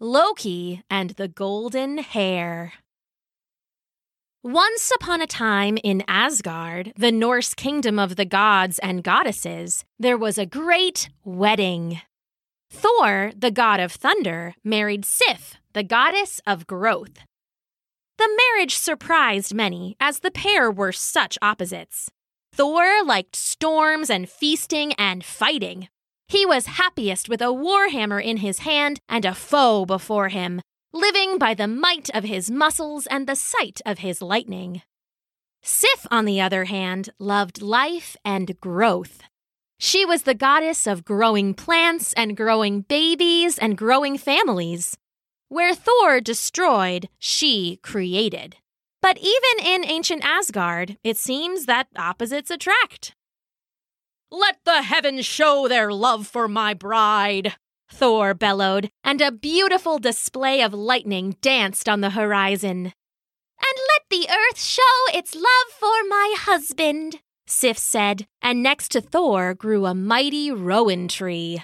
Loki and the Golden Hair. Once upon a time in Asgard, the Norse kingdom of the gods and goddesses, there was a great wedding. Thor, the god of thunder, married Sif, the goddess of growth. The marriage surprised many, as the pair were such opposites. Thor liked storms and feasting and fighting, he was happiest with a warhammer in his hand and a foe before him, living by the might of his muscles and the sight of his lightning. Sif, on the other hand, loved life and growth. She was the goddess of growing plants and growing babies and growing families. Where Thor destroyed, she created. But even in ancient Asgard, it seems that opposites attract. Let the heavens show their love for my bride, Thor bellowed, and a beautiful display of lightning danced on the horizon. And let the earth show its love for my husband, Sif said, and next to Thor grew a mighty rowan tree.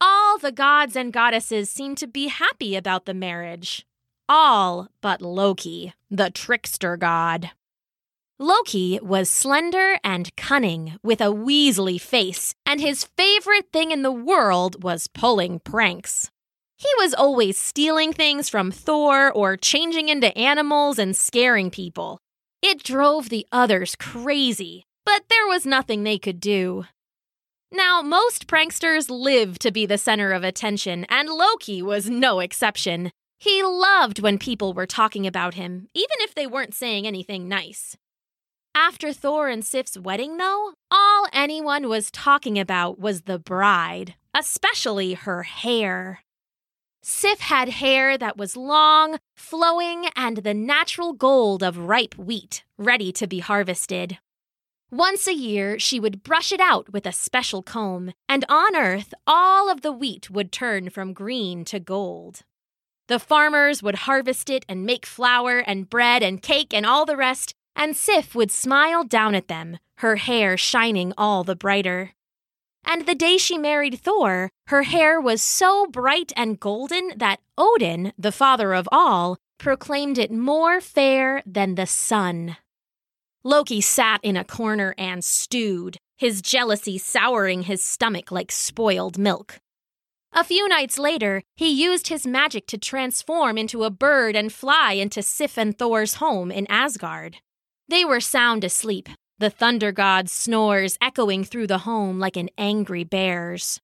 All the gods and goddesses seemed to be happy about the marriage. All but Loki, the trickster god. Loki was slender and cunning, with a weaselly face, and his favorite thing in the world was pulling pranks. He was always stealing things from Thor or changing into animals and scaring people. It drove the others crazy, but there was nothing they could do. Now, most pranksters live to be the center of attention, and Loki was no exception. He loved when people were talking about him, even if they weren't saying anything nice. After Thor and Sif's wedding, though, all anyone was talking about was the bride, especially her hair. Sif had hair that was long, flowing, and the natural gold of ripe wheat, ready to be harvested. Once a year, she would brush it out with a special comb, and on earth, all of the wheat would turn from green to gold. The farmers would harvest it and make flour and bread and cake and all the rest, and Sif would smile down at them, her hair shining all the brighter. And the day she married Thor, her hair was so bright and golden that Odin, the father of all, proclaimed it more fair than the sun. Loki sat in a corner and stewed, his jealousy souring his stomach like spoiled milk. A few nights later, he used his magic to transform into a bird and fly into Sif and Thor's home in Asgard. They were sound asleep, the thunder god's snores echoing through the home like an angry bear's.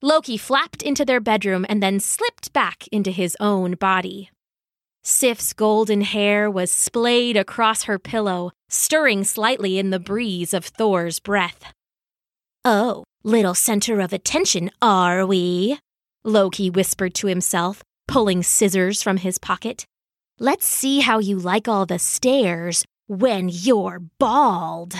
Loki flapped into their bedroom and then slipped back into his own body. Sif's golden hair was splayed across her pillow, stirring slightly in the breeze of Thor's breath. Oh, little center of attention, are we? Loki whispered to himself, pulling scissors from his pocket. Let's see how you like all the stares when you're bald.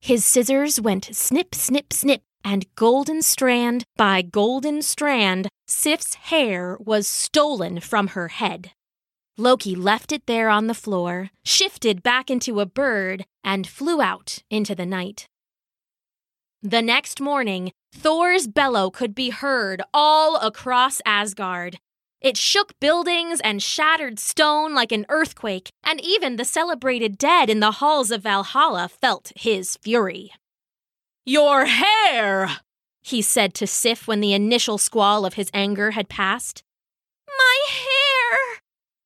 His scissors went snip, snip, snip, and golden strand by golden strand, Sif's hair was stolen from her head. Loki left it there on the floor, shifted back into a bird, and flew out into the night. The next morning, Thor's bellow could be heard all across Asgard, it shook buildings and shattered stone like an earthquake, and even the celebrated dead in the halls of Valhalla felt his fury. Your hair! he said to Sif when the initial squall of his anger had passed. My hair!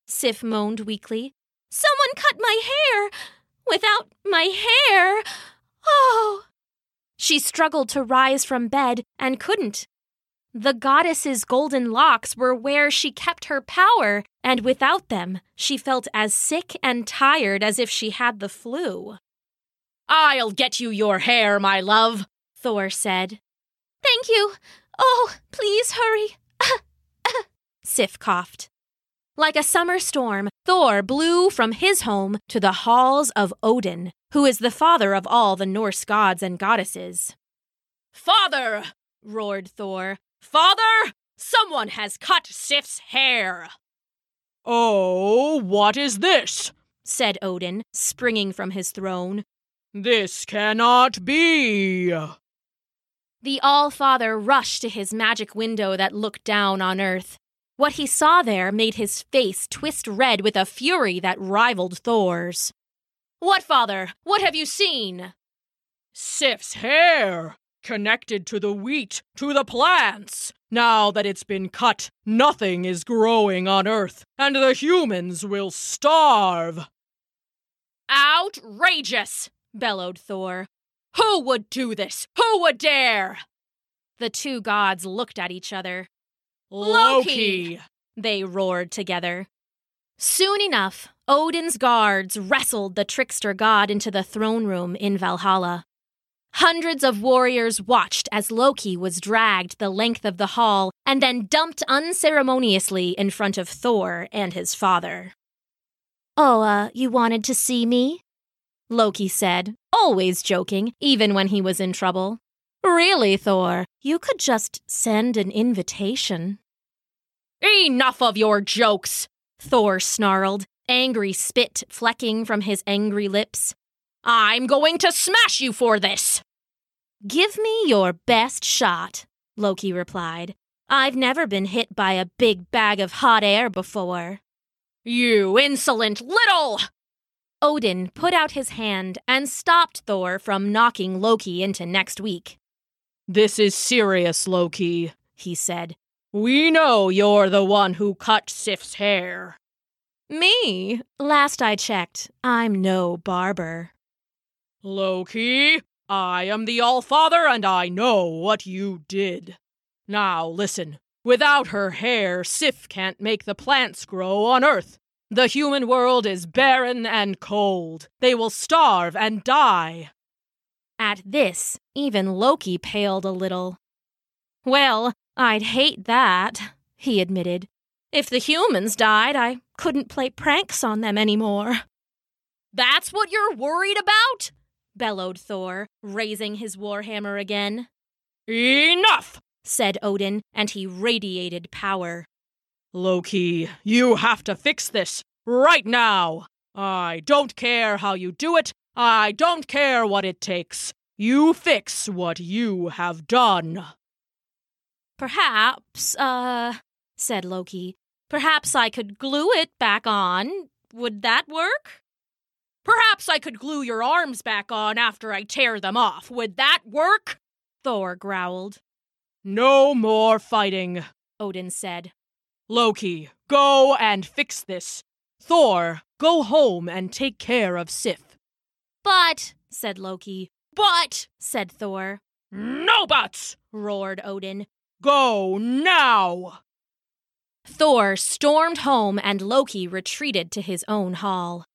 Sif moaned weakly. Someone cut my hair! Without my hair! Oh! She struggled to rise from bed and couldn't. The goddess's golden locks were where she kept her power, and without them, she felt as sick and tired as if she had the flu. I'll get you your hair, my love, Thor said. Thank you. Oh, please hurry. Sif coughed. Like a summer storm, Thor blew from his home to the halls of Odin, who is the father of all the Norse gods and goddesses. Father! roared Thor. Father, someone has cut Sif's hair. Oh, what is this? said Odin, springing from his throne. This cannot be. The All Father rushed to his magic window that looked down on earth. What he saw there made his face twist red with a fury that rivaled Thor's. What, father? What have you seen? Sif's hair! Connected to the wheat, to the plants! Now that it's been cut, nothing is growing on Earth, and the humans will starve! Outrageous! bellowed Thor. Who would do this? Who would dare? The two gods looked at each other. Loki! They roared together. Soon enough, Odin's guards wrestled the trickster god into the throne room in Valhalla. Hundreds of warriors watched as Loki was dragged the length of the hall and then dumped unceremoniously in front of Thor and his father. Oh, uh, you wanted to see me? Loki said, always joking, even when he was in trouble. Really, Thor, you could just send an invitation. Enough of your jokes! Thor snarled, angry spit flecking from his angry lips. I'm going to smash you for this! Give me your best shot, Loki replied. I've never been hit by a big bag of hot air before. You insolent little! Odin put out his hand and stopped Thor from knocking Loki into next week. This is serious, Loki, he said. We know you're the one who cut Sif's hair. Me? Last I checked, I'm no barber. Loki, I am the All Father, and I know what you did. Now listen. Without her hair, Sif can't make the plants grow on Earth. The human world is barren and cold. They will starve and die. At this, even Loki paled a little. Well, I'd hate that, he admitted. If the humans died, I couldn't play pranks on them anymore. That's what you're worried about? Bellowed Thor, raising his warhammer again. Enough! said Odin, and he radiated power. Loki, you have to fix this right now. I don't care how you do it. I don't care what it takes. You fix what you have done. Perhaps, uh, said Loki, perhaps I could glue it back on. Would that work? Perhaps I could glue your arms back on after I tear them off. Would that work? Thor growled. No more fighting, Odin said. Loki, go and fix this. Thor, go home and take care of Sif. But, said Loki. But, said Thor. No buts, roared Odin. Go now! Thor stormed home and Loki retreated to his own hall.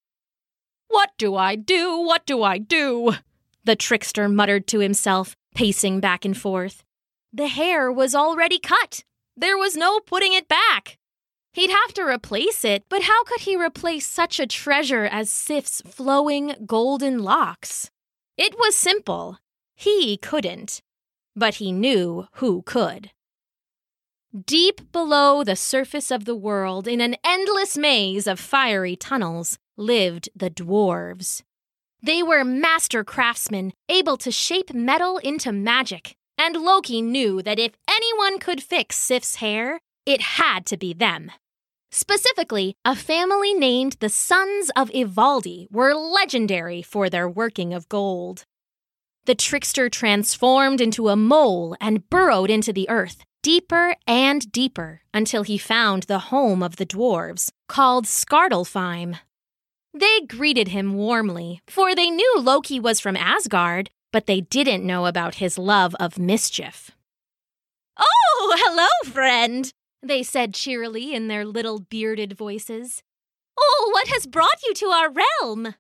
What do I do? What do I do? The trickster muttered to himself, pacing back and forth. The hair was already cut. There was no putting it back. He'd have to replace it, but how could he replace such a treasure as Sif's flowing golden locks? It was simple. He couldn't but he knew who could. Deep below the surface of the world, in an endless maze of fiery tunnels, lived the dwarves. They were master craftsmen, able to shape metal into magic, and Loki knew that if anyone could fix Sif's hair, it had to be them. Specifically, a family named the Sons of Ivaldi were legendary for their working of gold. The trickster transformed into a mole and burrowed into the earth, deeper and deeper, until he found the home of the dwarves, called Svartalfheim. They greeted him warmly, for they knew Loki was from Asgard, but they didn't know about his love of mischief. Oh, hello, friend, they said cheerily in their little bearded voices. Oh, what has brought you to our realm?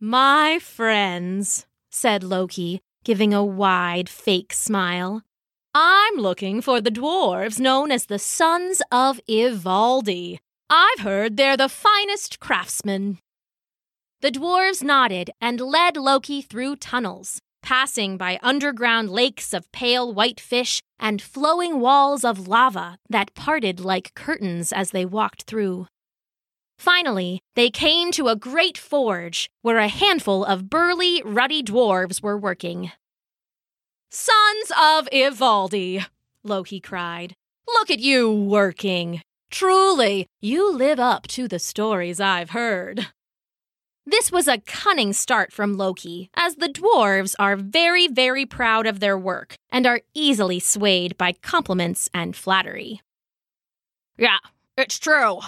My friends, said Loki, giving a wide, fake smile. I'm looking for the dwarves known as the Sons of Ivaldi. I've heard they're the finest craftsmen. The dwarves nodded and led Loki through tunnels, passing by underground lakes of pale white fish and flowing walls of lava that parted like curtains as they walked through. Finally, they came to a great forge where a handful of burly, ruddy dwarves were working. Sons of Ivaldi, Loki cried. Look at you working. Truly, you live up to the stories I've heard. This was a cunning start from Loki, as the dwarves are very, very proud of their work and are easily swayed by compliments and flattery. Yeah, it's true,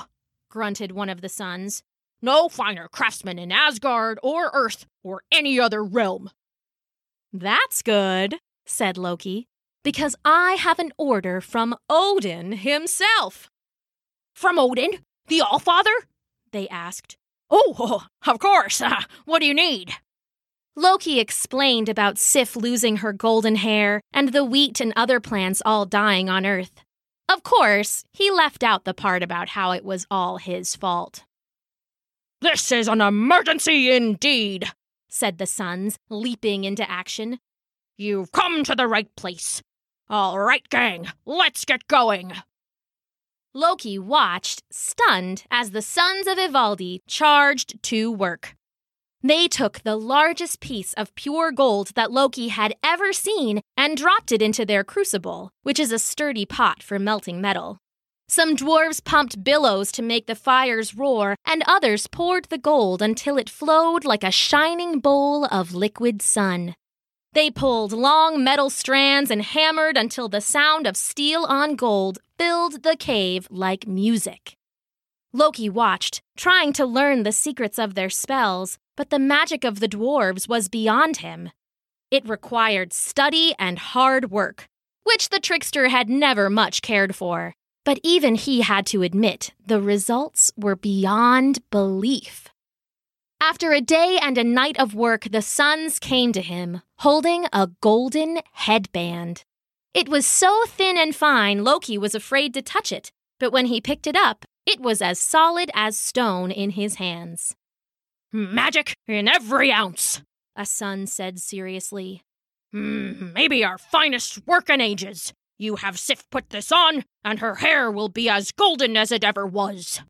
grunted one of the sons. No finer craftsman in Asgard or Earth or any other realm. That's good, said Loki, because I have an order from Odin himself. From Odin? The Allfather? They asked. Oh, of course. Uh, what do you need? Loki explained about Sif losing her golden hair and the wheat and other plants all dying on Earth. Of course, he left out the part about how it was all his fault. This is an emergency indeed, said the sons, leaping into action. You've come to the right place. All right, gang, let's get going. Loki watched, stunned, as the sons of Ivaldi charged to work. They took the largest piece of pure gold that Loki had ever seen and dropped it into their crucible, which is a sturdy pot for melting metal. Some dwarves pumped billows to make the fires roar, and others poured the gold until it flowed like a shining bowl of liquid sun. They pulled long metal strands and hammered until the sound of steel on gold filled the cave like music. Loki watched, trying to learn the secrets of their spells, but the magic of the dwarves was beyond him. It required study and hard work, which the trickster had never much cared for. But even he had to admit the results were beyond belief. After a day and a night of work, the sons came to him, holding a golden headband. It was so thin and fine, Loki was afraid to touch it, but when he picked it up, it was as solid as stone in his hands. Magic in every ounce, a son said seriously. Mm, maybe our finest work in ages. You have Sif put this on, and her hair will be as golden as it ever was.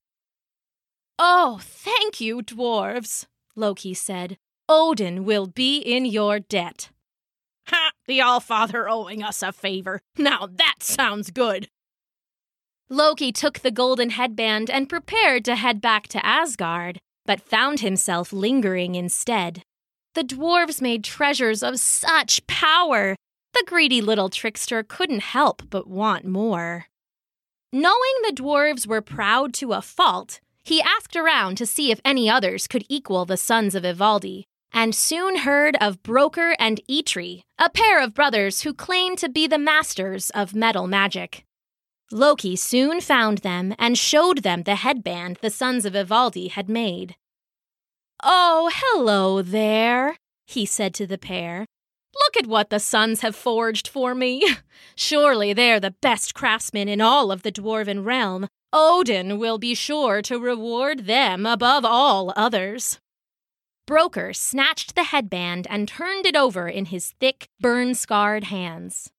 Oh, thank you, dwarves, Loki said. Odin will be in your debt. Ha! The Allfather owing us a favor. Now that sounds good. Loki took the golden headband and prepared to head back to Asgard, but found himself lingering instead. The dwarves made treasures of such power the greedy little trickster couldn't help but want more. Knowing the dwarves were proud to a fault, he asked around to see if any others could equal the sons of Ivaldi, and soon heard of Brokkr and Eitri, a pair of brothers who claimed to be the masters of metal magic. Loki soon found them and showed them the headband the sons of Ivaldi had made. Oh, hello there, he said to the pair, Look at what the sons have forged for me. Surely they're the best craftsmen in all of the dwarven realm. Odin will be sure to reward them above all others. Brokkr snatched the headband and turned it over in his thick, burn scarred hands.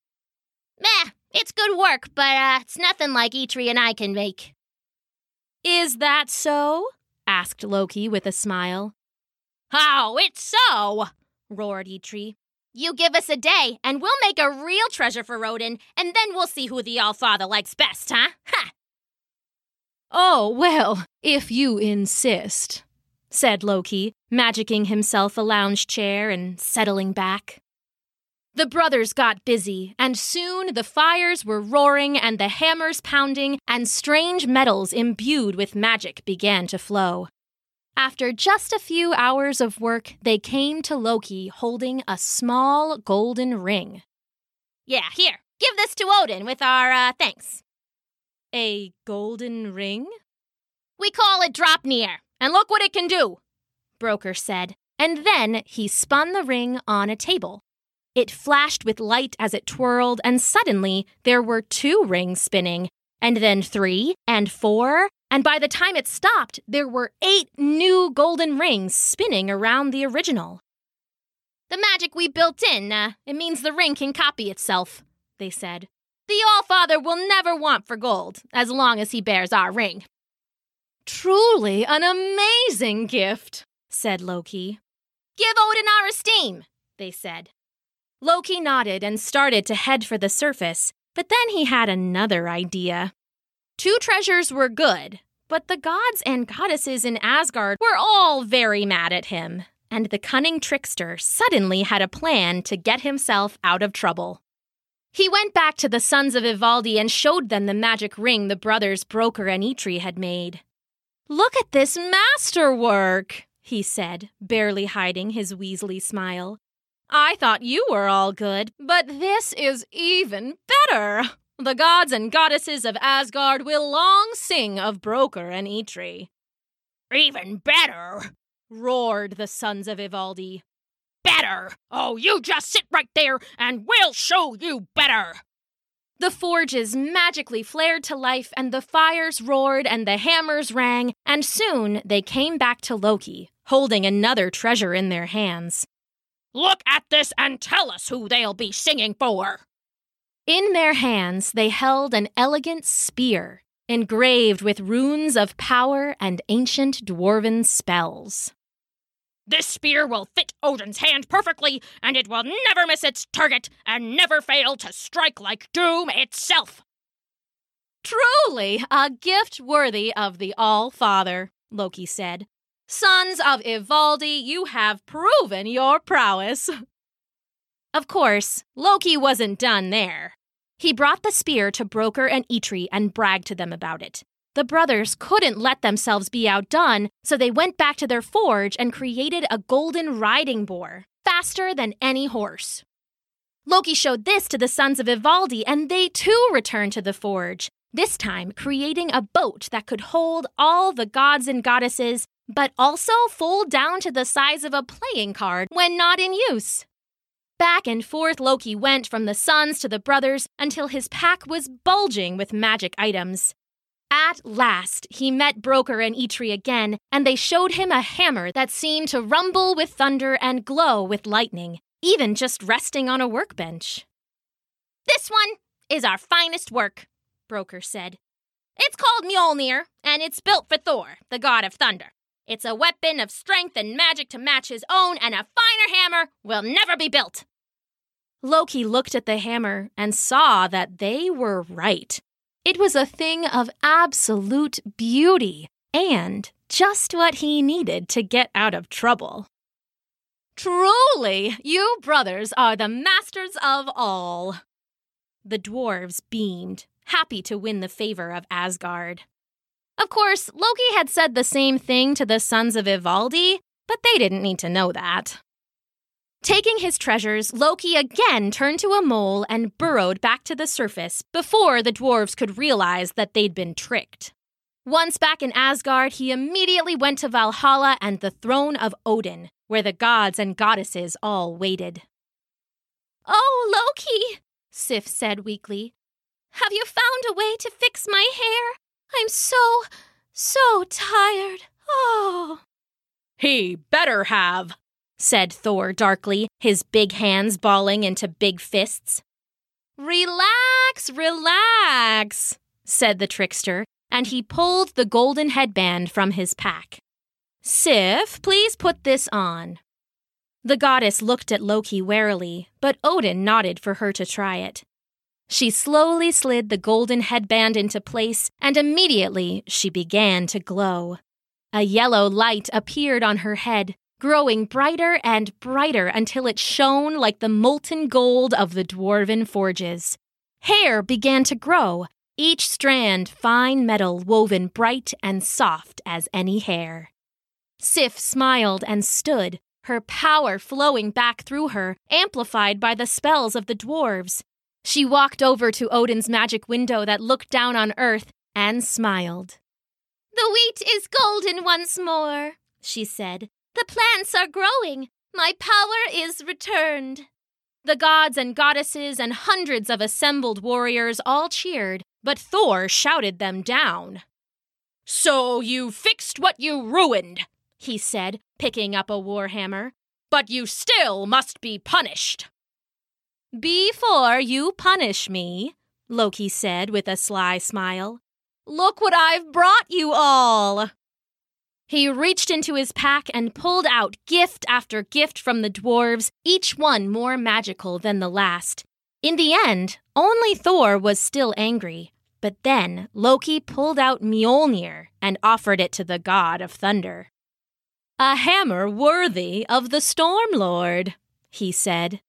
Meh, it's good work, but uh, it's nothing like Eitri and I can make. Is that so? asked Loki with a smile. How, it's so! roared Eitri. You give us a day, and we'll make a real treasure for Odin, and then we'll see who the Allfather likes best, huh? Ha! Oh, well, if you insist, said Loki, magicking himself a lounge chair and settling back. The brothers got busy, and soon the fires were roaring and the hammers pounding, and strange metals imbued with magic began to flow. After just a few hours of work, they came to Loki holding a small golden ring. Yeah, here, give this to Odin with our uh, thanks. A golden ring? We call it Draupnir, and look what it can do, Brokkr said, and then he spun the ring on a table. It flashed with light as it twirled, and suddenly there were two rings spinning, and then three, and four, and by the time it stopped, there were eight new golden rings spinning around the original. The magic we built in, uh, it means the ring can copy itself, they said. The Allfather will never want for gold, as long as he bears our ring. Truly an amazing gift, said Loki. Give Odin our esteem, they said. Loki nodded and started to head for the surface, But then he had another idea. Two treasures were good, but the gods and goddesses in Asgard were all very mad at him, and the cunning trickster suddenly had a plan to get himself out of trouble. He went back to the sons of Ivaldi and showed them the magic ring the brothers Brokkr and Eitri had made. Look at this masterwork, he said, barely hiding his Weasley smile. I thought you were all good, but this is even better. The gods and goddesses of Asgard will long sing of Brokkr and Eitri. Even better, roared the sons of Ivaldi. Better! Oh, you just sit right there and we'll show you better! The forges magically flared to life, and the fires roared and the hammers rang, and soon they came back to Loki, holding another treasure in their hands. Look at this and tell us who they'll be singing for! In their hands they held an elegant spear, engraved with runes of power and ancient dwarven spells. This spear will fit Odin's hand perfectly, and it will never miss its target and never fail to strike like doom itself. Truly, a gift worthy of the All Father, Loki said. Sons of Ivaldi, you have proven your prowess. Of course, Loki wasn't done there. He brought the spear to Brokkr and Eitri and bragged to them about it. The brothers couldn't let themselves be outdone, so they went back to their forge and created a golden riding boar, faster than any horse. Loki showed this to the sons of Ivaldi, and they too returned to the forge, this time creating a boat that could hold all the gods and goddesses, but also fold down to the size of a playing card when not in use. Back and forth Loki went from the sons to the brothers until his pack was bulging with magic items. At last, he met Brokkr and Eitri again, and they showed him a hammer that seemed to rumble with thunder and glow with lightning, even just resting on a workbench. This one is our finest work, Brokkr said. It's called Mjolnir, and it's built for Thor, the god of thunder. It's a weapon of strength and magic to match his own, and a finer hammer will never be built. Loki looked at the hammer and saw that they were right. It was a thing of absolute beauty and just what he needed to get out of trouble. Truly, you brothers are the masters of all. The dwarves beamed, happy to win the favor of Asgard. Of course, Loki had said the same thing to the sons of Ivaldi, but they didn't need to know that. Taking his treasures, Loki again turned to a mole and burrowed back to the surface before the dwarves could realize that they'd been tricked. Once back in Asgard, he immediately went to Valhalla and the throne of Odin, where the gods and goddesses all waited. Oh, Loki, Sif said weakly. Have you found a way to fix my hair? I'm so, so tired. Oh. He better have, said Thor darkly, his big hands balling into big fists. Relax, relax, said the trickster, and he pulled the golden headband from his pack. Sif, please put this on. The goddess looked at Loki warily, but Odin nodded for her to try it. She slowly slid the golden headband into place, and immediately she began to glow. A yellow light appeared on her head, growing brighter and brighter until it shone like the molten gold of the dwarven forges. Hair began to grow, each strand fine metal woven bright and soft as any hair. Sif smiled and stood, her power flowing back through her, amplified by the spells of the dwarves. She walked over to Odin's magic window that looked down on earth and smiled. The wheat is golden once more, she said, the plants are growing. My power is returned. The gods and goddesses and hundreds of assembled warriors all cheered, but Thor shouted them down. So you fixed what you ruined, he said, picking up a warhammer. But you still must be punished. Before you punish me, Loki said with a sly smile, look what I've brought you all. He reached into his pack and pulled out gift after gift from the dwarves, each one more magical than the last. In the end, only Thor was still angry. But then Loki pulled out Mjolnir and offered it to the god of thunder. A hammer worthy of the Storm Lord, he said.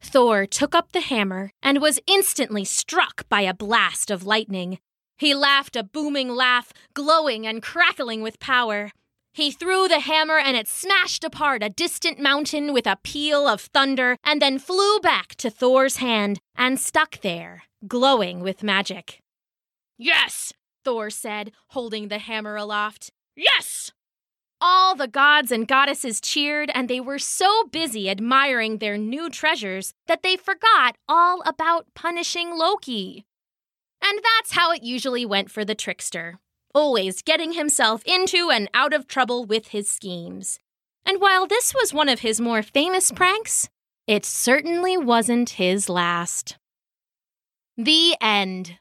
Thor took up the hammer and was instantly struck by a blast of lightning. He laughed a booming laugh, glowing and crackling with power. He threw the hammer and it smashed apart a distant mountain with a peal of thunder and then flew back to Thor's hand and stuck there, glowing with magic. Yes, Thor said, holding the hammer aloft. Yes! All the gods and goddesses cheered, and they were so busy admiring their new treasures that they forgot all about punishing Loki. And that's how it usually went for the trickster, always getting himself into and out of trouble with his schemes. And while this was one of his more famous pranks, it certainly wasn't his last. The end.